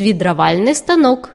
свідравальний станок.